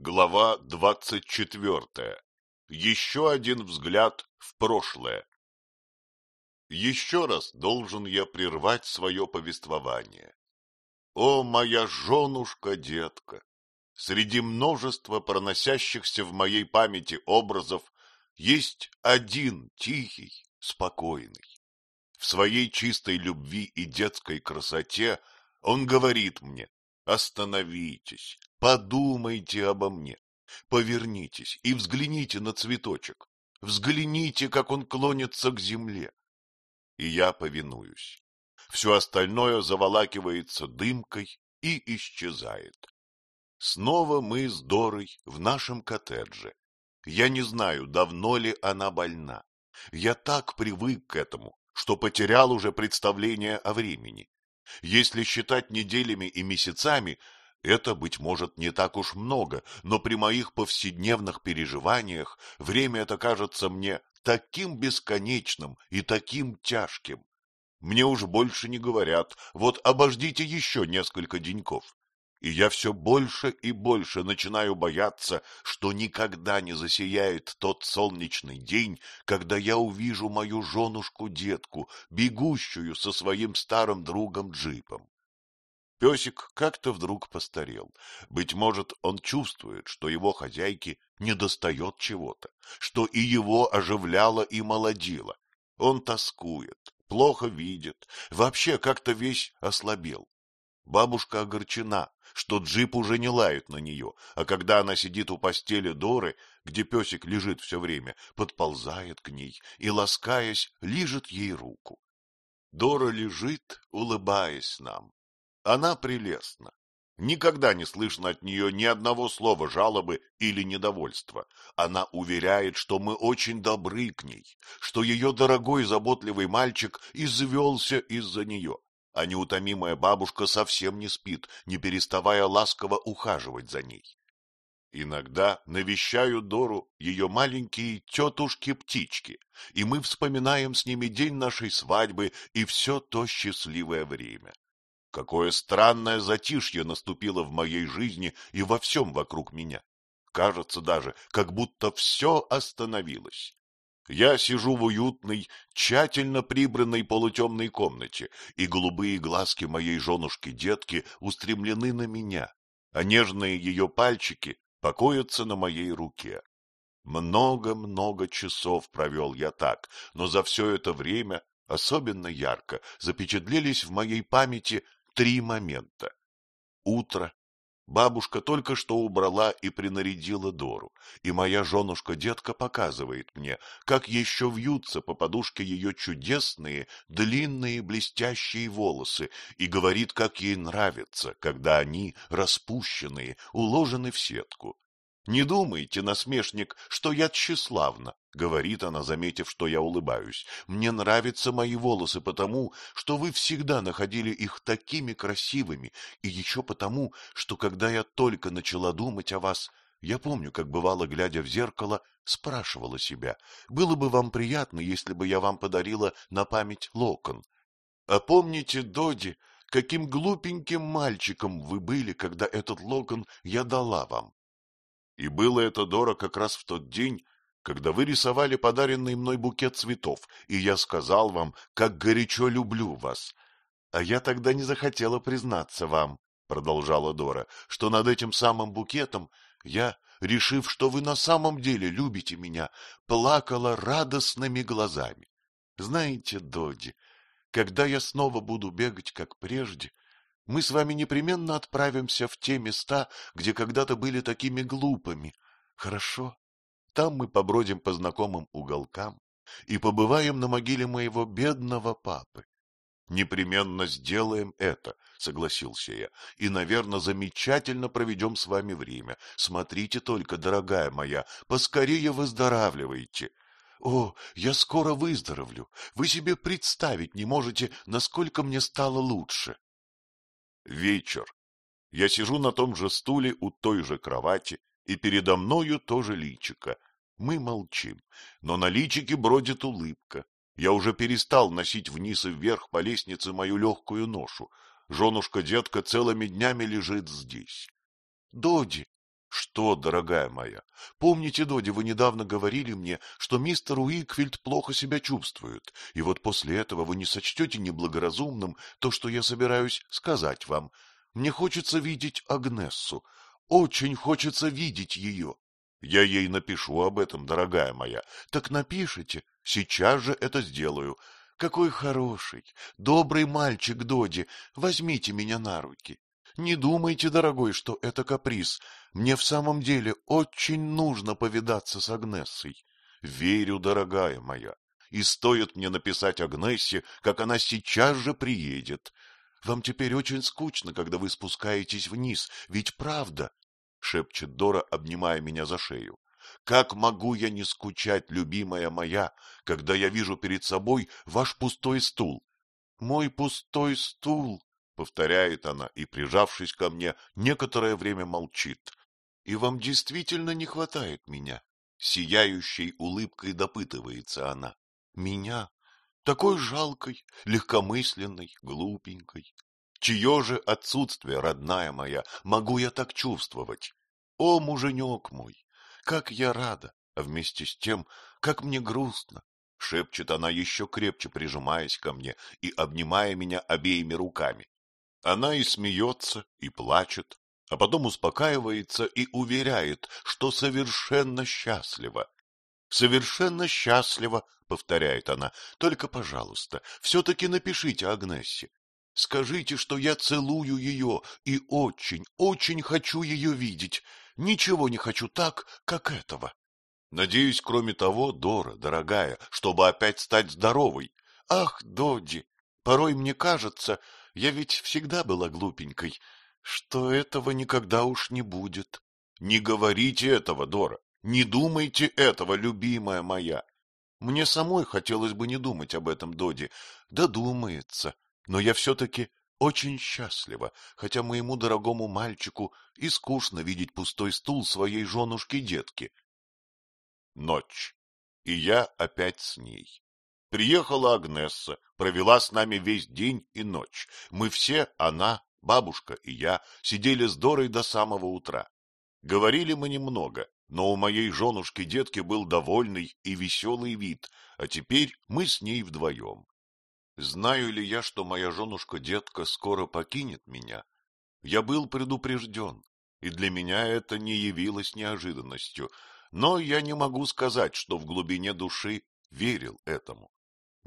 Глава двадцать четвертая. Еще один взгляд в прошлое. Еще раз должен я прервать свое повествование. О, моя женушка-детка! Среди множества проносящихся в моей памяти образов есть один тихий, спокойный. В своей чистой любви и детской красоте он говорит мне, остановитесь, Подумайте обо мне, повернитесь и взгляните на цветочек, взгляните, как он клонится к земле. И я повинуюсь. Все остальное заволакивается дымкой и исчезает. Снова мы с Дорой в нашем коттедже. Я не знаю, давно ли она больна. Я так привык к этому, что потерял уже представление о времени. Если считать неделями и месяцами, это, быть может, не так уж много, но при моих повседневных переживаниях время это кажется мне таким бесконечным и таким тяжким. Мне уж больше не говорят, вот обождите еще несколько деньков. И я все больше и больше начинаю бояться, что никогда не засияет тот солнечный день, когда я увижу мою женушку-детку, бегущую со своим старым другом Джипом. Песик как-то вдруг постарел. Быть может, он чувствует, что его хозяйке недостает чего-то, что и его оживляло и молодило. Он тоскует, плохо видит, вообще как-то весь ослабел. Бабушка огорчена, что джип уже не лает на нее, а когда она сидит у постели Доры, где песик лежит все время, подползает к ней и, ласкаясь, лижет ей руку. Дора лежит, улыбаясь нам, она прелестна. Никогда не слышно от нее ни одного слова жалобы или недовольства. Она уверяет, что мы очень добры к ней, что ее дорогой заботливый мальчик извелся из-за нее, а неутомимая бабушка совсем не спит, не переставая ласково ухаживать за ней. Иногда навещают Дору ее маленькие тетушки-птички, и мы вспоминаем с ними день нашей свадьбы и все то счастливое время. Какое странное затишье наступило в моей жизни и во всем вокруг меня. Кажется даже, как будто все остановилось. Я сижу в уютной, тщательно прибранной полутемной комнате, и голубые глазки моей женушки-детки устремлены на меня, а нежные ее пальчики покоятся на моей руке. Много-много часов провел я так, но за все это время особенно ярко запечатлелись в моей памяти три момента. Утро. Бабушка только что убрала и принарядила Дору, и моя женушка-детка показывает мне, как еще вьются по подушке ее чудесные, длинные, блестящие волосы, и говорит, как ей нравится, когда они, распущенные, уложены в сетку. Не думайте, насмешник, что я тщеславна, — говорит она, заметив, что я улыбаюсь. Мне нравятся мои волосы потому, что вы всегда находили их такими красивыми, и еще потому, что когда я только начала думать о вас, я помню, как бывало, глядя в зеркало, спрашивала себя, было бы вам приятно, если бы я вам подарила на память локон. А помните, Доди, каким глупеньким мальчиком вы были, когда этот локон я дала вам? И было это, Дора, как раз в тот день, когда вы рисовали подаренный мной букет цветов, и я сказал вам, как горячо люблю вас. А я тогда не захотела признаться вам, — продолжала Дора, — что над этим самым букетом я, решив, что вы на самом деле любите меня, плакала радостными глазами. Знаете, Доди, когда я снова буду бегать, как прежде, мы с вами непременно отправимся в те места, где когда-то были такими глупыми. Хорошо? Там мы побродим по знакомым уголкам и побываем на могиле моего бедного папы. Непременно сделаем это, согласился я, и, наверное, замечательно проведем с вами время. Смотрите только, дорогая моя, поскорее выздоравливайте. О, я скоро выздоровлю. Вы себе представить не можете, насколько мне стало лучше. Вечер. Я сижу на том же стуле у той же кровати, и передо мною тоже личико. Мы молчим, но на личике бродит улыбка. Я уже перестал носить вниз и вверх по лестнице мою легкую ношу. Женушка-детка целыми днями лежит здесь. — Доди, Что, дорогая моя, помните, Доди, вы недавно говорили мне, что мистер Уикфилд плохо себя чувствует, и вот после этого вы не сочтете неблагоразумным то, что я собираюсь сказать вам. Мне хочется видеть Агнессу, очень хочется видеть ее. Я ей напишу об этом, дорогая моя. Так напишите, сейчас же это сделаю. Какой хороший, добрый мальчик Доди, возьмите меня на руки. Не думайте, дорогой, что это каприз. Мне в самом деле очень нужно повидаться с Агнессой. Верю, дорогая моя. И стоит мне написать Агнессе, как она сейчас же приедет. Вам теперь очень скучно, когда вы спускаетесь вниз, ведь правда? — шепчет Дора, обнимая меня за шею. Как могу я не скучать, любимая моя, когда я вижу перед собой ваш пустой стул? Мой пустой стул, повторяет она и, прижавшись ко мне, некоторое время молчит. И вам действительно не хватает меня? Сияющей улыбкой допытывается она. Меня? Такой жалкой, легкомысленной, глупенькой. Чье же отсутствие, родная моя, могу я так чувствовать? О, муженек мой, как я рада, а вместе с тем, как мне грустно, — шепчет она, еще крепче прижимаясь ко мне и обнимая меня обеими руками. Она и смеется, и плачет, а потом успокаивается и уверяет, что совершенно счастлива. «Совершенно счастлива», — повторяет она, — «только, пожалуйста, все-таки напишите Агнессе. Скажите, что я целую ее и очень, очень хочу ее видеть. Ничего не хочу так, как этого». Надеюсь, кроме того, Дора, дорогая, чтобы опять стать здоровой. Ах, Доди, порой мне кажется, я ведь всегда была глупенькой, что этого никогда уж не будет. Не говорите этого, Дора, не думайте этого, любимая моя. Мне самой хотелось бы не думать об этом, Доди, да думается, но я все-таки очень счастлива, хотя моему дорогому мальчику и скучно видеть пустой стул своей женушки-детки. Ночь, и я опять с ней. Приехала Агнесса, провела с нами весь день и ночь. Мы все, она, бабушка и я, сидели с Дорой до самого утра. Говорили мы немного, но у моей женушки-детки был довольный и веселый вид, а теперь мы с ней вдвоем. Знаю ли я, что моя женушка-детка скоро покинет меня? Я был предупрежден, и для меня это не явилось неожиданностью, но я не могу сказать, что в глубине души верил этому.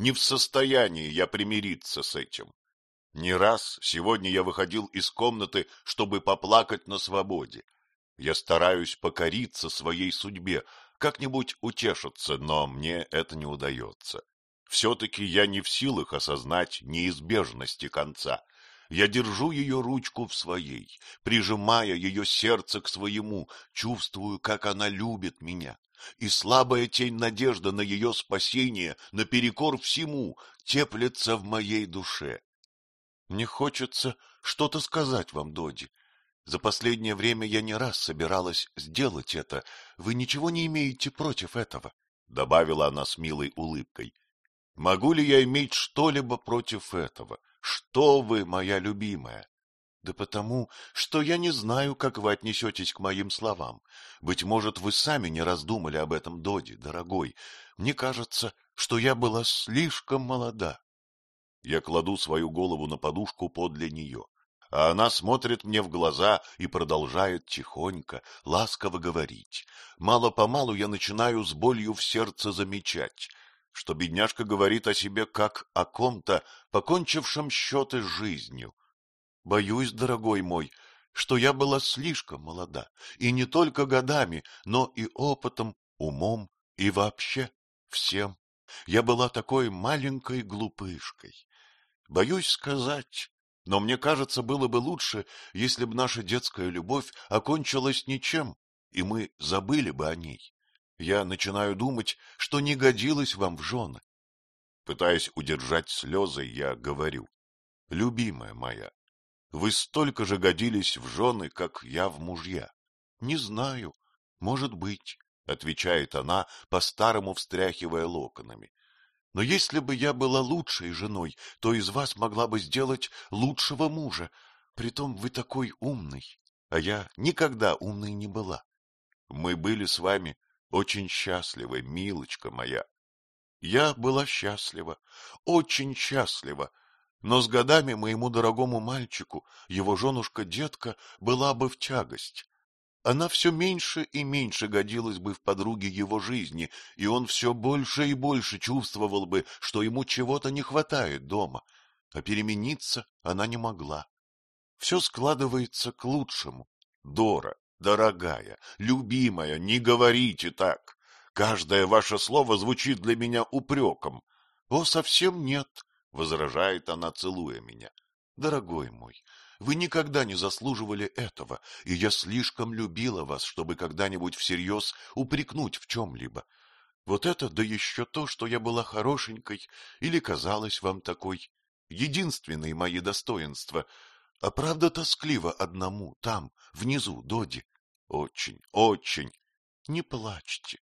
Не в состоянии я примириться с этим. Не раз сегодня я выходил из комнаты, чтобы поплакать на свободе. Я стараюсь покориться своей судьбе, как-нибудь утешиться, но мне это не удается. Все-таки я не в силах осознать неизбежности конца. Я держу ее ручку в своей, прижимая ее сердце к своему, чувствую, как она любит меня, и слабая тень надежды на ее спасение, наперекор всему, теплится в моей душе. Мне хочется что-то сказать вам, Доди. За последнее время я не раз собиралась сделать это. Вы ничего не имеете против этого? — добавила она с милой улыбкой. — Могу ли я иметь что-либо против этого? Что вы, моя любимая? Да потому, что я не знаю, как вы отнесетесь к моим словам. Быть может, вы сами не раздумали об этом, Доди, дорогой. Мне кажется, что я была слишком молода. Я кладу свою голову на подушку подле нее, а она смотрит мне в глаза и продолжает тихонько, ласково говорить. Мало-помалу я начинаю с болью в сердце замечать, что бедняжка говорит о себе как о ком-то, покончившем счеты с жизнью, Боюсь, дорогой мой, что я была слишком молода, и не только годами, но и опытом, умом и вообще всем. Я была такой маленькой глупышкой. Боюсь сказать, но мне кажется, было бы лучше, если бы наша детская любовь окончилась ничем, и мы забыли бы о ней. Я начинаю думать, что не годилась вам в жены. Пытаясь удержать слезы, я говорю, любимая моя, вы столько же годились в жены, как я в мужья. — Не знаю. Может быть, — отвечает она, по-старому встряхивая локонами. — Но если бы я была лучшей женой, то из вас могла бы сделать лучшего мужа. Притом вы такой умный. а я никогда умной не была. Мы были с вами очень счастливы, милочка моя. Я была счастлива, очень счастлива, но с годами моему дорогому мальчику его женушка-детка была бы в тягость. Она все меньше и меньше годилась бы в подруге его жизни, и он все больше и больше чувствовал бы, что ему чего-то не хватает дома, а перемениться она не могла. Все складывается к лучшему. Дора, дорогая, любимая, не говорите так. Каждое ваше слово звучит для меня упреком. О, совсем нет, — возражает она, целуя меня. Дорогой мой, вы никогда не заслуживали этого, и я слишком любила вас, чтобы когда-нибудь всерьез упрекнуть в чем-либо. Вот это, да еще то, что я была хорошенькой или казалась вам такой. Единственные мои достоинства. А правда тоскливо одному, там, внизу, Доди. Очень, очень. Не плачьте.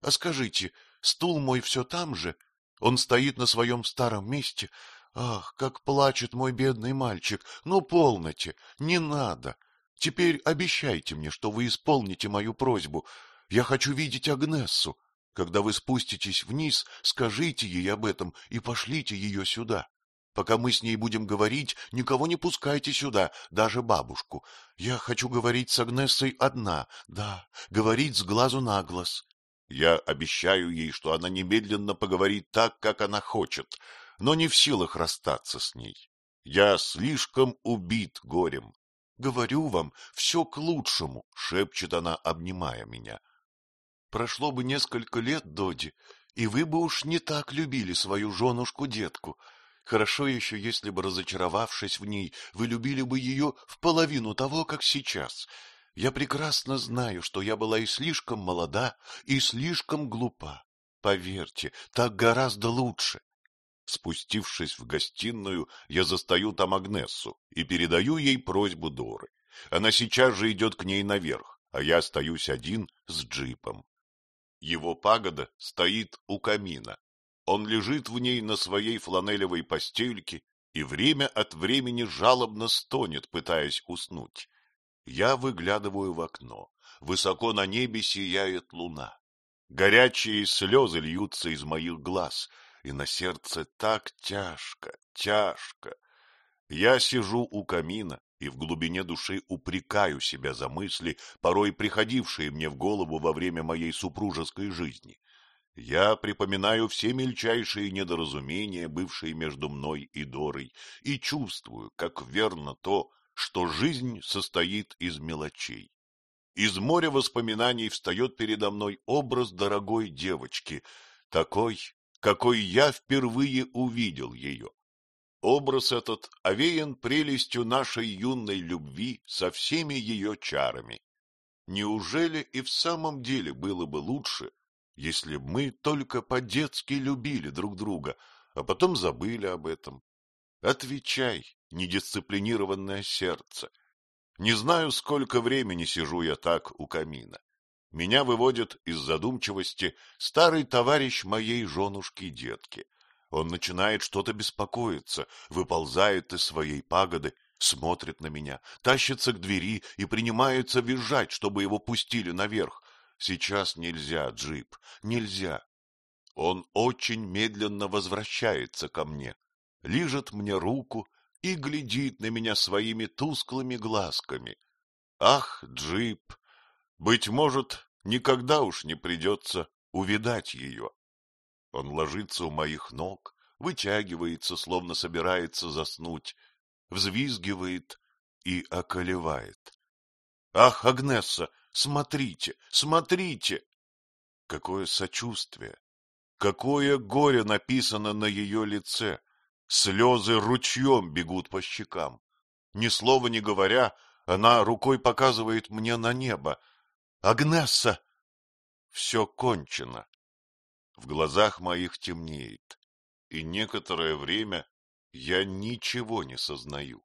А скажите, стул мой все там же? Он стоит на своем старом месте. Ах, как плачет мой бедный мальчик. Ну, полноте, не надо. Теперь обещайте мне, что вы исполните мою просьбу. Я хочу видеть Агнессу. Когда вы спуститесь вниз, скажите ей об этом и пошлите ее сюда. Пока мы с ней будем говорить, никого не пускайте сюда, даже бабушку. Я хочу говорить с Агнессой одна, да, говорить с глазу на глаз. Я обещаю ей, что она немедленно поговорит так, как она хочет, но не в силах расстаться с ней. Я слишком убит горем. Говорю вам, все к лучшему, — шепчет она, обнимая меня. Прошло бы несколько лет, Доди, и вы бы уж не так любили свою женушку-детку. Хорошо еще, если бы, разочаровавшись в ней, вы любили бы ее в половину того, как сейчас — я прекрасно знаю, что я была и слишком молода, и слишком глупа. Поверьте, так гораздо лучше. Спустившись в гостиную, я застаю там Агнессу и передаю ей просьбу Доры. Она сейчас же идет к ней наверх, а я остаюсь один с джипом. Его пагода стоит у камина. Он лежит в ней на своей фланелевой постельке и время от времени жалобно стонет, пытаясь уснуть. Я выглядываю в окно. Высоко на небе сияет луна. Горячие слезы льются из моих глаз, и на сердце так тяжко, тяжко. Я сижу у камина и в глубине души упрекаю себя за мысли, порой приходившие мне в голову во время моей супружеской жизни. Я припоминаю все мельчайшие недоразумения, бывшие между мной и Дорой, и чувствую, как верно то, что жизнь состоит из мелочей. Из моря воспоминаний встает передо мной образ дорогой девочки, такой, какой я впервые увидел ее. Образ этот овеян прелестью нашей юной любви со всеми ее чарами. Неужели и в самом деле было бы лучше, если б мы только по-детски любили друг друга, а потом забыли об этом? Отвечай, недисциплинированное сердце. Не знаю, сколько времени сижу я так у камина. Меня выводит из задумчивости старый товарищ моей женушки-детки. Он начинает что-то беспокоиться, выползает из своей пагоды, смотрит на меня, тащится к двери и принимается визжать, чтобы его пустили наверх. Сейчас нельзя, джип, нельзя. Он очень медленно возвращается ко мне, лижет мне руку и глядит на меня своими тусклыми глазками. Ах, Джип, быть может, никогда уж не придется увидать ее. Он ложится у моих ног, вытягивается, словно собирается заснуть, взвизгивает и околевает. Ах, Агнесса, смотрите, смотрите! Какое сочувствие! Какое горе написано на ее лице! Слезы ручьем бегут по щекам. Ни слова не говоря, она рукой показывает мне на небо. «Агнесса!» Все кончено. В глазах моих темнеет, и некоторое время я ничего не сознаю.